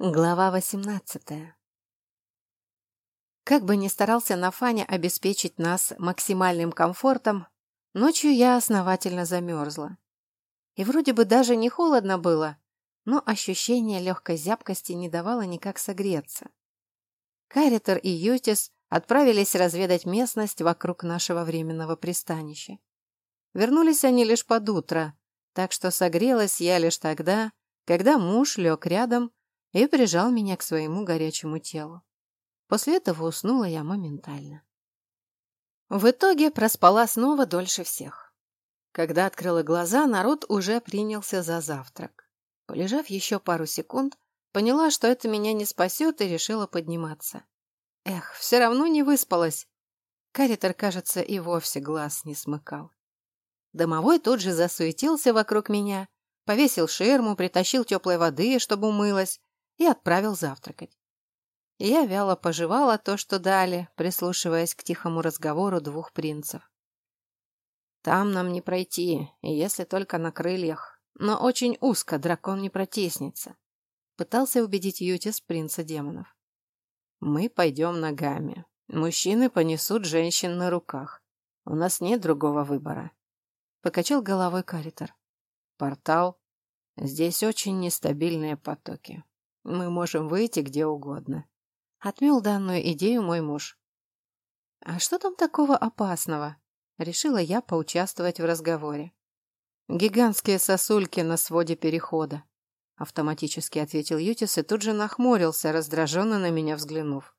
Глава восемнадцатая Как бы ни старался Нафаня обеспечить нас максимальным комфортом, ночью я основательно замерзла. И вроде бы даже не холодно было, но ощущение легкой зябкости не давало никак согреться. Каритер и Ютис отправились разведать местность вокруг нашего временного пристанища. Вернулись они лишь под утро, так что согрелась я лишь тогда, когда муж лег рядом и прижал меня к своему горячему телу. После этого уснула я моментально. В итоге проспала снова дольше всех. Когда открыла глаза, народ уже принялся за завтрак. Полежав еще пару секунд, поняла, что это меня не спасет, и решила подниматься. Эх, все равно не выспалась. Каритер, кажется, и вовсе глаз не смыкал. Домовой тут же засуетился вокруг меня, повесил ширму, притащил теплой воды, чтобы умылась, и отправил завтракать. Я вяло пожевала то, что дали, прислушиваясь к тихому разговору двух принцев. «Там нам не пройти, если только на крыльях, но очень узко дракон не протеснется», пытался убедить Ютис принца демонов. «Мы пойдем ногами. Мужчины понесут женщин на руках. У нас нет другого выбора», покачал головой Каритер. «Портал. Здесь очень нестабильные потоки. Мы можем выйти где угодно. Отмел данную идею мой муж. А что там такого опасного? Решила я поучаствовать в разговоре. Гигантские сосульки на своде перехода. Автоматически ответил Ютис и тут же нахмурился, раздраженно на меня взглянув.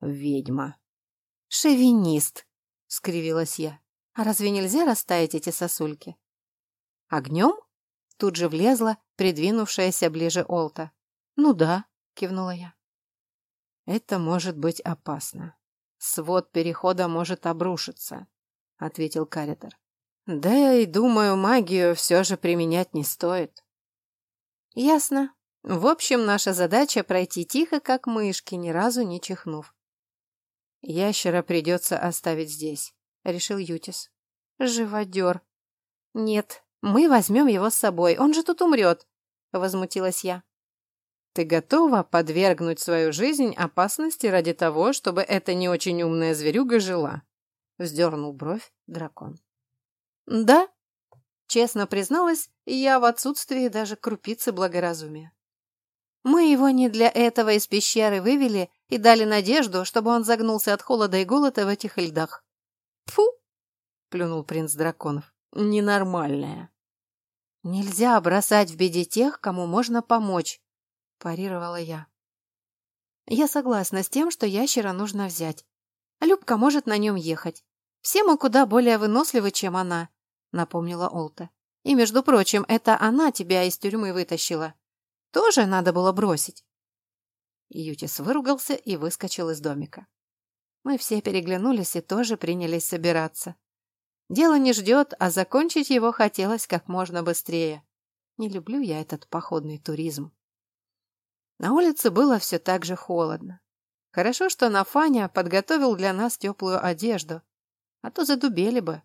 Ведьма. Шовинист, скривилась я. А разве нельзя растаять эти сосульки? Огнем? Тут же влезла придвинувшаяся ближе Олта. «Ну да», — кивнула я. «Это может быть опасно. Свод перехода может обрушиться», — ответил Каритер. «Да и, думаю, магию все же применять не стоит». «Ясно. В общем, наша задача пройти тихо, как мышки, ни разу не чихнув». «Ящера придется оставить здесь», — решил Ютис. «Живодер». «Нет, мы возьмем его с собой, он же тут умрет», — возмутилась я. Ты готова подвергнуть свою жизнь опасности ради того, чтобы эта не очень умная зверюга жила?» Вздернул бровь дракон. «Да», — честно призналась, я в отсутствии даже крупицы благоразумия. «Мы его не для этого из пещеры вывели и дали надежду, чтобы он загнулся от холода и голода в этих льдах». «Фу!» — плюнул принц драконов. «Ненормальная». «Нельзя бросать в беде тех, кому можно помочь», – парировала я. Я согласна с тем, что ящера нужно взять. Любка может на нем ехать. Все мы куда более выносливы, чем она, напомнила Олта. И, между прочим, это она тебя из тюрьмы вытащила. Тоже надо было бросить. Ютис выругался и выскочил из домика. Мы все переглянулись и тоже принялись собираться. Дело не ждет, а закончить его хотелось как можно быстрее. Не люблю я этот походный туризм. На улице было все так же холодно. Хорошо, что Нафаня подготовил для нас теплую одежду, а то задубели бы.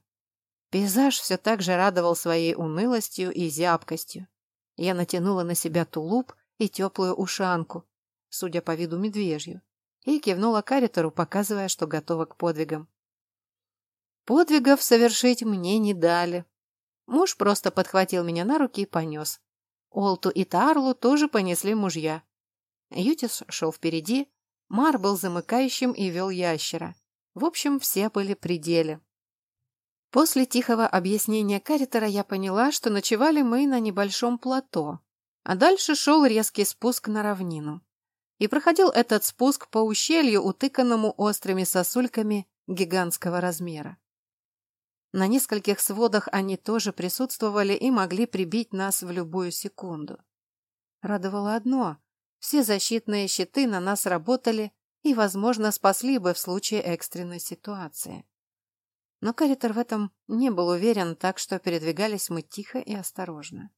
Пейзаж все так же радовал своей унылостью и зябкостью. Я натянула на себя тулуп и теплую ушанку, судя по виду медвежью, и кивнула Каритору, показывая, что готова к подвигам. Подвигов совершить мне не дали. Муж просто подхватил меня на руки и понес. Олту и Тарлу тоже понесли мужья. Ютис шел впереди, Мар был замыкающим и вел ящера. В общем, все были при деле. После тихого объяснения Каритера я поняла, что ночевали мы на небольшом плато, а дальше шел резкий спуск на равнину. И проходил этот спуск по ущелью, утыканному острыми сосульками гигантского размера. На нескольких сводах они тоже присутствовали и могли прибить нас в любую секунду. Радовало одно все защитные щиты на нас работали и, возможно, спасли бы в случае экстренной ситуации. Но Каритер в этом не был уверен, так что передвигались мы тихо и осторожно.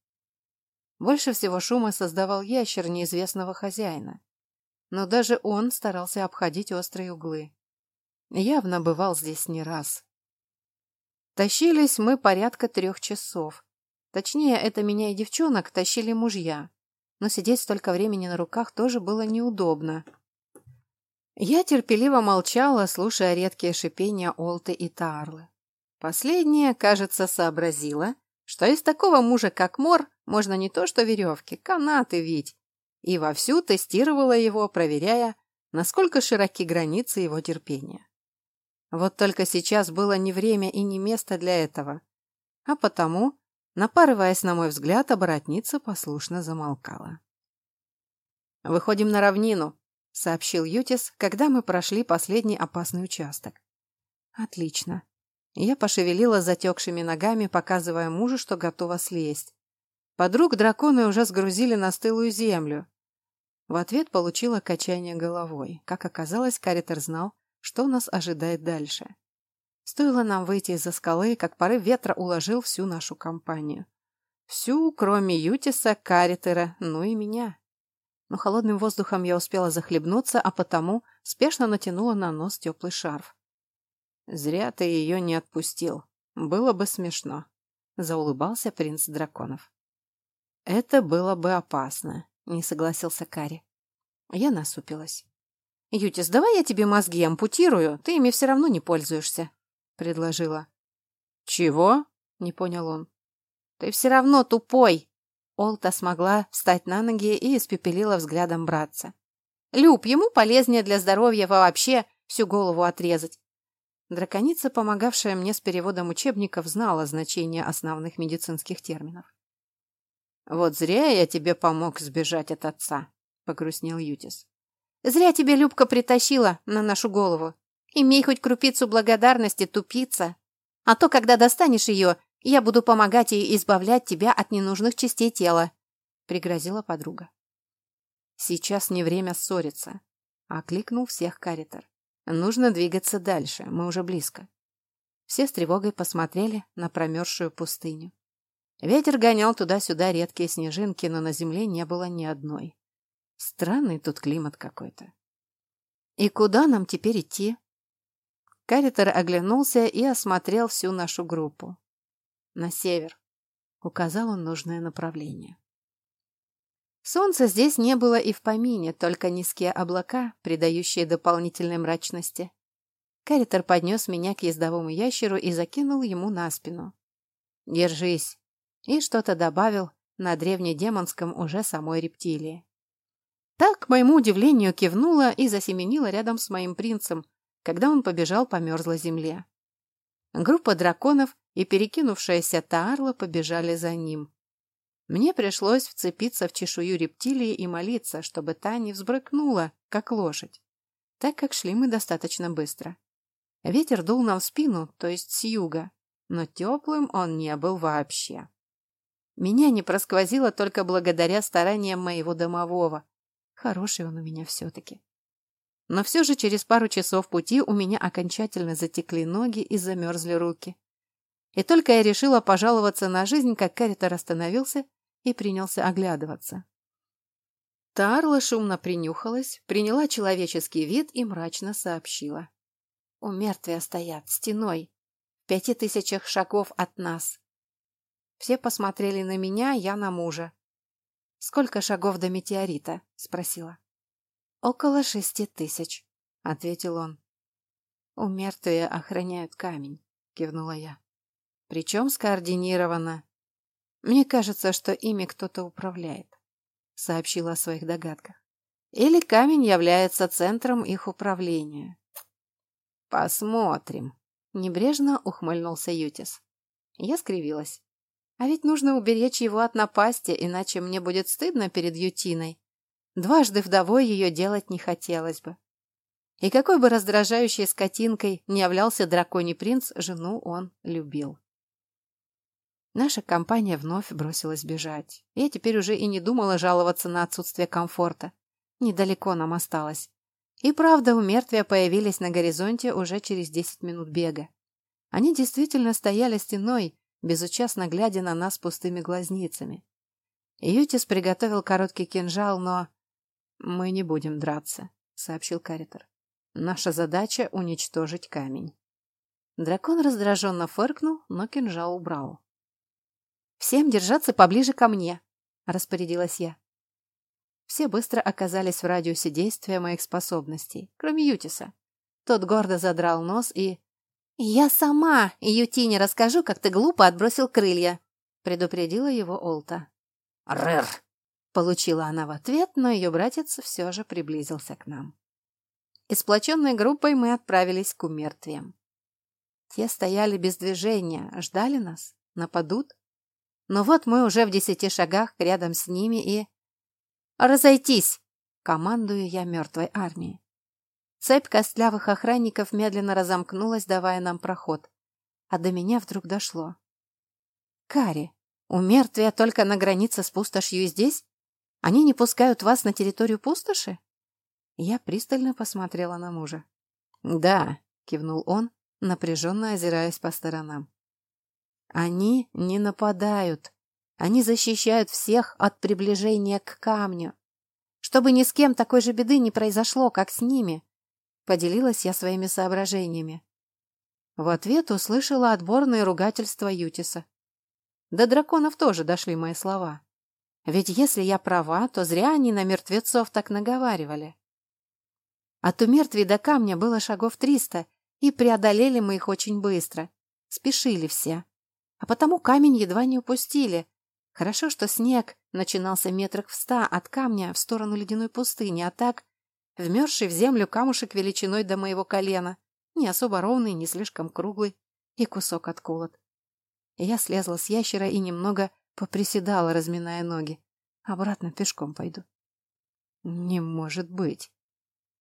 Больше всего шума создавал ящер неизвестного хозяина. Но даже он старался обходить острые углы. Явно бывал здесь не раз. Тащились мы порядка трех часов. Точнее, это меня и девчонок тащили мужья. Но сидеть столько времени на руках тоже было неудобно. Я терпеливо молчала, слушая редкие шипения Олты и Тарлы. Последняя, кажется, сообразила, что из такого мужа, как Мор, можно не то что веревки, канаты вить, и вовсю тестировала его, проверяя, насколько широки границы его терпения. Вот только сейчас было не время и не место для этого, а потому, напарываясь на мой взгляд, оборотница послушно замолкала. «Выходим на равнину», — сообщил Ютис, когда мы прошли последний опасный участок. «Отлично. Я пошевелила затекшими ногами, показывая мужу, что готова слезть. Подруг драконы уже сгрузили на стылую землю. В ответ получила качание головой. Как оказалось, Каритер знал, что нас ожидает дальше. Стоило нам выйти из-за скалы, как порыв ветра уложил всю нашу компанию. Всю, кроме Ютиса, Каритера, ну и меня. Но холодным воздухом я успела захлебнуться, а потому спешно натянула на нос теплый шарф. Зря ты ее не отпустил. Было бы смешно. Заулыбался принц драконов. Это было бы опасно, не согласился Кари. Я насупилась. «Ютис, давай я тебе мозги ампутирую, ты ими все равно не пользуешься», — предложила. «Чего?» — не понял он. «Ты все равно тупой!» Олта смогла встать на ноги и испепелила взглядом братца. «Люб, ему полезнее для здоровья вообще всю голову отрезать. Драконица, помогавшая мне с переводом учебников, знала значение основных медицинских терминов. «Вот зря я тебе помог сбежать от отца», — погрустнел Ютис. «Зря тебе Любка притащила на нашу голову. Имей хоть крупицу благодарности, тупица. А то, когда достанешь ее, я буду помогать ей избавлять тебя от ненужных частей тела», — пригрозила подруга. «Сейчас не время ссориться», — окликнул всех Каритер. Нужно двигаться дальше, мы уже близко. Все с тревогой посмотрели на промерзшую пустыню. Ветер гонял туда-сюда редкие снежинки, но на земле не было ни одной. Странный тут климат какой-то. «И куда нам теперь идти?» Каритер оглянулся и осмотрел всю нашу группу. «На север», — указал он нужное направление. Солнца здесь не было и в помине, только низкие облака, придающие дополнительной мрачности. Каритер поднес меня к ездовому ящеру и закинул ему на спину. «Держись!» И что-то добавил на древнедемонском уже самой рептилии. Так, к моему удивлению, кивнула и засеменила рядом с моим принцем, когда он побежал по мерзлой земле. Группа драконов и перекинувшаяся Таарла побежали за ним. Мне пришлось вцепиться в чешую рептилии и молиться, чтобы та не взбрыкнула, как лошадь, так как шли мы достаточно быстро. Ветер дул нам в спину, то есть с юга, но теплым он не был вообще. Меня не просквозило только благодаря стараниям моего домового. Хороший он у меня все-таки. Но все же через пару часов пути у меня окончательно затекли ноги и замерзли руки. И только я решила пожаловаться на жизнь, как Каритер остановился и принялся оглядываться. Тарла шумно принюхалась, приняла человеческий вид и мрачно сообщила. У мертвия стоят стеной, в пяти тысячах шагов от нас. Все посмотрели на меня, я на мужа. «Сколько шагов до метеорита?» — спросила. «Около шести тысяч», — ответил он. «У мертвия охраняют камень», — кивнула я. «Причем скоординированно, мне кажется, что ими кто-то управляет, сообщила о своих догадках. Или камень является центром их управления. Посмотрим. Небрежно ухмыльнулся Ютис. Я скривилась. А ведь нужно уберечь его от напасти, иначе мне будет стыдно перед Ютиной. Дважды вдовой ее делать не хотелось бы. И какой бы раздражающей скотинкой не являлся драконий принц, жену он любил. Наша компания вновь бросилась бежать. Я теперь уже и не думала жаловаться на отсутствие комфорта. Недалеко нам осталось. И правда, у мертвия появились на горизонте уже через десять минут бега. Они действительно стояли стеной, безучастно глядя на нас пустыми глазницами. Ютис приготовил короткий кинжал, но... «Мы не будем драться», — сообщил Каритер. «Наша задача — уничтожить камень». Дракон раздраженно фыркнул, но кинжал убрал. «Всем держаться поближе ко мне», — распорядилась я. Все быстро оказались в радиусе действия моих способностей, кроме Ютиса. Тот гордо задрал нос и... «Я сама Ютине расскажу, как ты глупо отбросил крылья», — предупредила его Олта. «Рыр!» — получила она в ответ, но ее братец все же приблизился к нам. И сплоченной группой мы отправились к умертвиям. Те стояли без движения, ждали нас, нападут. Но вот мы уже в десяти шагах рядом с ними и... «Разойтись!» — командую я мертвой армии. Цепь костлявых охранников медленно разомкнулась, давая нам проход. А до меня вдруг дошло. «Кари, у мертвия только на границе с пустошью и здесь? Они не пускают вас на территорию пустоши?» Я пристально посмотрела на мужа. «Да», — кивнул он, напряженно озираясь по сторонам. «Они не нападают. Они защищают всех от приближения к камню. Чтобы ни с кем такой же беды не произошло, как с ними». Поделилась я своими соображениями. В ответ услышала отборное ругательство Ютиса. До драконов тоже дошли мои слова. Ведь если я права, то зря они на мертвецов так наговаривали. От умертвий до камня было шагов триста, и преодолели мы их очень быстро. Спешили все. А потому камень едва не упустили. Хорошо, что снег начинался метрах в ста от камня в сторону ледяной пустыни, а так, вмерзший в землю камушек величиной до моего колена, не особо ровный, не слишком круглый, и кусок отколот. Я слезла с ящера и немного поприседала, разминая ноги. Обратно пешком пойду. Не может быть.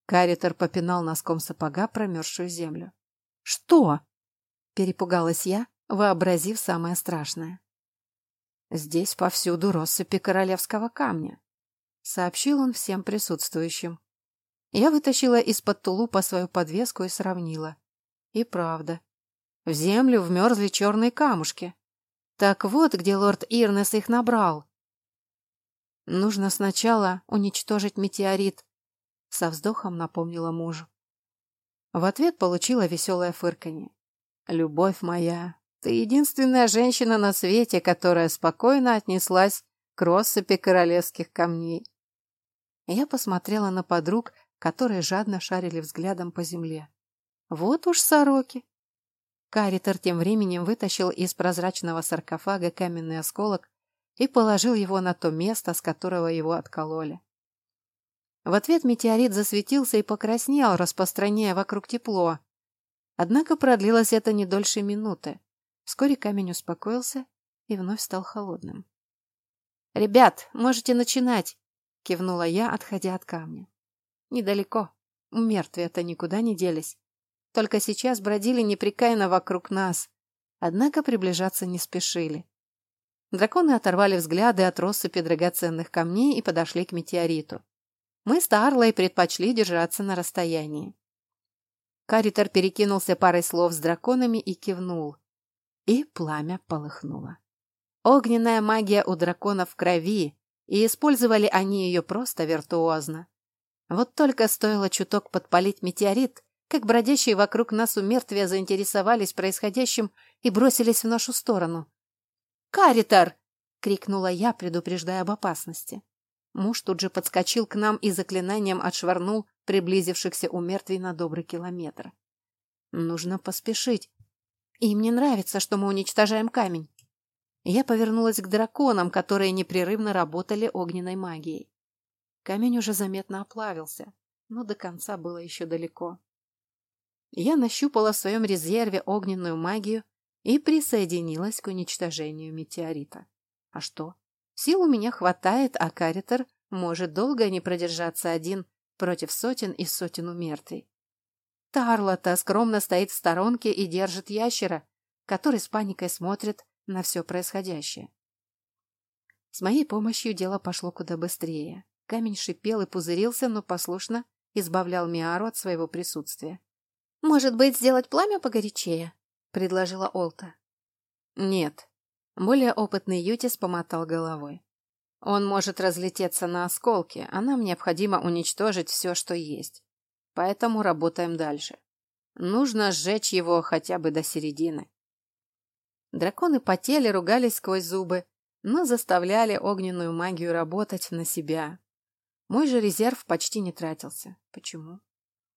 Каритер попинал носком сапога промерзшую землю. «Что?» — перепугалась я, вообразив самое страшное. «Здесь повсюду россыпи королевского камня», — сообщил он всем присутствующим. Я вытащила из-под тулупа свою подвеску и сравнила. И правда. В землю вмерзли черные камушки. Так вот, где лорд Ирнес их набрал. Нужно сначала уничтожить метеорит, со вздохом напомнила мужу. В ответ получила веселое фырканье. «Любовь моя, ты единственная женщина на свете, которая спокойно отнеслась к россыпи королевских камней». Я посмотрела на подруг, которые жадно шарили взглядом по земле. «Вот уж сороки!» Каритер тем временем вытащил из прозрачного саркофага каменный осколок и положил его на то место, с которого его откололи. В ответ метеорит засветился и покраснел, распространяя вокруг тепло. Однако продлилось это не дольше минуты. Вскоре камень успокоился и вновь стал холодным. «Ребят, можете начинать!» — кивнула я, отходя от камня. «Недалеко. Мертвые-то никуда не делись. Только сейчас бродили непрекаянно вокруг нас. Однако приближаться не спешили. Драконы оторвали взгляды от россыпи драгоценных камней и подошли к метеориту. Мы с Тарлой предпочли держаться на расстоянии. Каритер перекинулся парой слов с драконами и кивнул. И пламя полыхнуло. Огненная магия у драконов в крови, и использовали они ее просто виртуозно. Вот только стоило чуток подпалить метеорит, как бродящие вокруг нас у мертвия заинтересовались происходящим и бросились в нашу сторону. «Каритер!» — крикнула я, предупреждая об опасности. Муж тут же подскочил к нам и заклинанием отшвырнул приблизившихся у мертвей на добрый километр. Нужно поспешить. Им не нравится, что мы уничтожаем камень. Я повернулась к драконам, которые непрерывно работали огненной магией. Камень уже заметно оплавился, но до конца было еще далеко. Я нащупала в своем резерве огненную магию и присоединилась к уничтожению метеорита. А что? Сил у меня хватает, а Каритер может долго не продержаться один против сотен и сотен умертвий. Тарлота скромно стоит в сторонке и держит ящера, который с паникой смотрит на все происходящее. С моей помощью дело пошло куда быстрее. Камень шипел и пузырился, но послушно избавлял Миару от своего присутствия. «Может быть, сделать пламя погорячее?» — предложила Олта. «Нет», более опытный Ютис помотал головой. Он может разлететься на осколки, а нам необходимо уничтожить все, что есть. Поэтому работаем дальше. Нужно сжечь его хотя бы до середины. Драконы потели, ругались сквозь зубы, но заставляли огненную магию работать на себя. Мой же резерв почти не тратился. Почему?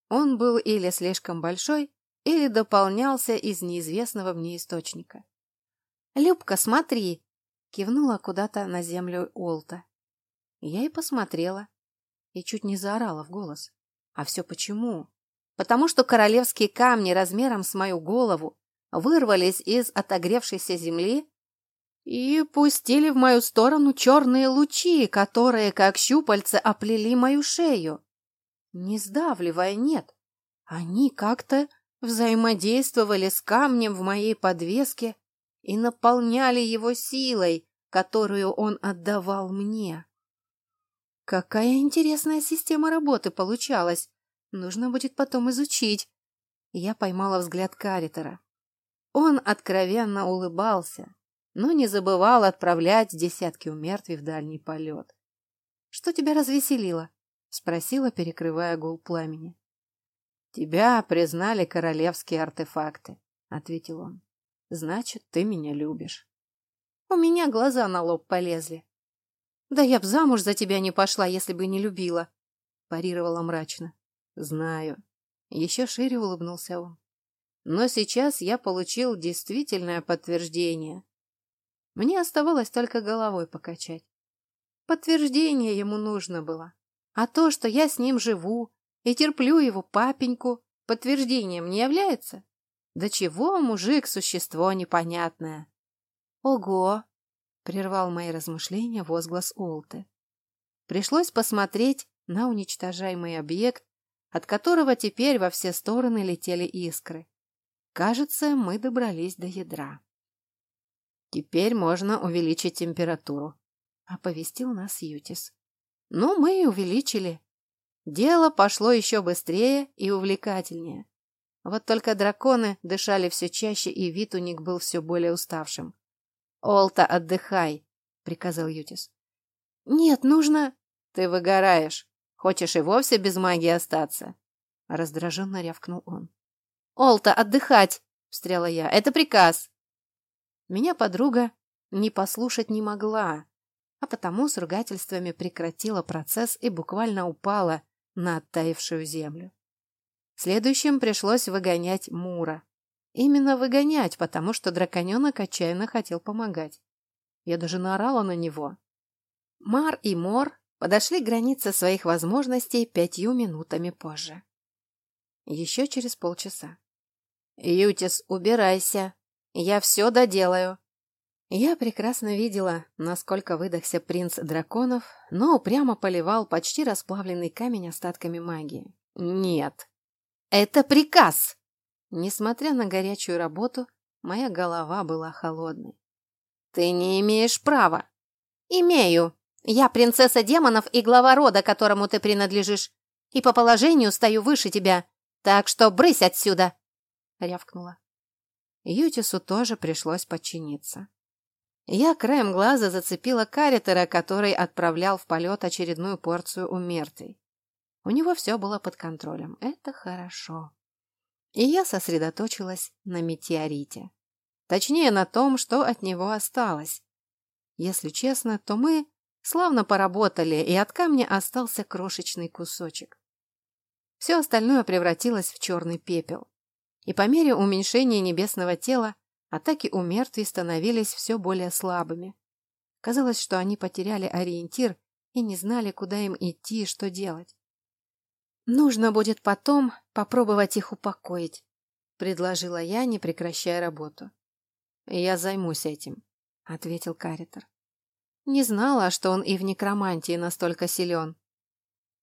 Он был или слишком большой, или дополнялся из неизвестного мне источника. «Любка, смотри!» — кивнула куда-то на землю Олта. Я и посмотрела, и чуть не заорала в голос. А все почему? Потому что королевские камни размером с мою голову вырвались из отогревшейся земли и пустили в мою сторону черные лучи, которые, как щупальца, оплели мою шею. Не сдавливая, нет. Они как-то взаимодействовали с камнем в моей подвеске и наполняли его силой, которую он отдавал мне. Какая интересная система работы получалась. Нужно будет потом изучить. Я поймала взгляд Каритера. Он откровенно улыбался, но не забывал отправлять десятки умертвий в дальний полет. «Что тебя развеселило?» — спросила, перекрывая гул пламени. «Тебя признали королевские артефакты», — ответил он. «Значит, ты меня любишь». У меня глаза на лоб полезли. «Да я б замуж за тебя не пошла, если бы не любила», — парировала мрачно. «Знаю». Еще шире улыбнулся он. «Но сейчас я получил действительное подтверждение. Мне оставалось только головой покачать. Подтверждение ему нужно было. А то, что я с ним живу и терплю его папеньку, подтверждением не является? Да чего мужик существо непонятное? Ого! Прервал мои размышления возглас Олты. Пришлось посмотреть на уничтожаемый объект, от которого теперь во все стороны летели искры. Кажется, мы добрались до ядра. Теперь можно увеличить температуру, оповестил нас Ютис. Ну, мы увеличили. Дело пошло еще быстрее и увлекательнее. Вот только драконы дышали все чаще, и вид у них был все более уставшим. «Олта, отдыхай!» — приказал Ютис. «Нет, нужно...» «Ты выгораешь. Хочешь и вовсе без магии остаться?» Раздраженно рявкнул он. «Олта, отдыхать!» — встряла я. «Это приказ!» Меня подруга не послушать не могла, а потому с ругательствами прекратила процесс и буквально упала на оттаившую землю. Следующим пришлось выгонять Мура. Именно выгонять, потому что драконенок отчаянно хотел помогать. Я даже наорала на него. Мар и Мор подошли к границе своих возможностей пятью минутами позже. Еще через полчаса. «Ютис, убирайся. Я все доделаю», я прекрасно видела, насколько выдохся принц драконов, но упрямо поливал почти расплавленный камень остатками магии. Нет. Это приказ! Несмотря на горячую работу, моя голова была холодной. Ты не имеешь права. Имею. Я принцесса демонов и глава рода, которому ты принадлежишь, и по положению стою выше тебя, так что брысь отсюда, рявкнула. Ютису тоже пришлось подчиниться. Я краем глаза зацепила каритера, который отправлял в полет очередную порцию у мертвей. У него все было под контролем. Это хорошо. И я сосредоточилась на метеорите. Точнее, на том, что от него осталось. Если честно, то мы славно поработали, и от камня остался крошечный кусочек. Все остальное превратилось в черный пепел. И по мере уменьшения небесного тела Атаки у мертвей становились все более слабыми. Казалось, что они потеряли ориентир и не знали, куда им идти и что делать. «Нужно будет потом попробовать их упокоить», — предложила я, не прекращая работу. «Я займусь этим», — ответил Каритер. Не знала, что он и в некромантии настолько силен.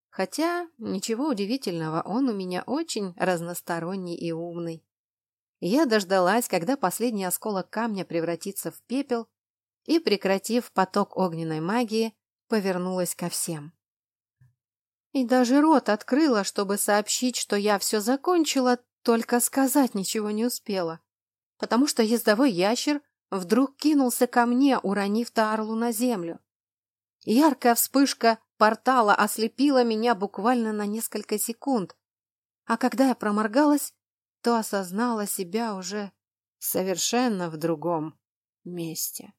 Хотя, ничего удивительного, он у меня очень разносторонний и умный. Я дождалась, когда последний осколок камня превратится в пепел, и, прекратив поток огненной магии, повернулась ко всем. И даже рот открыла, чтобы сообщить, что я все закончила, только сказать ничего не успела, потому что ездовой ящер вдруг кинулся ко мне, уронив Таарлу на землю. Яркая вспышка портала ослепила меня буквально на несколько секунд, а когда я проморгалась, то осознала себя уже совершенно в другом месте.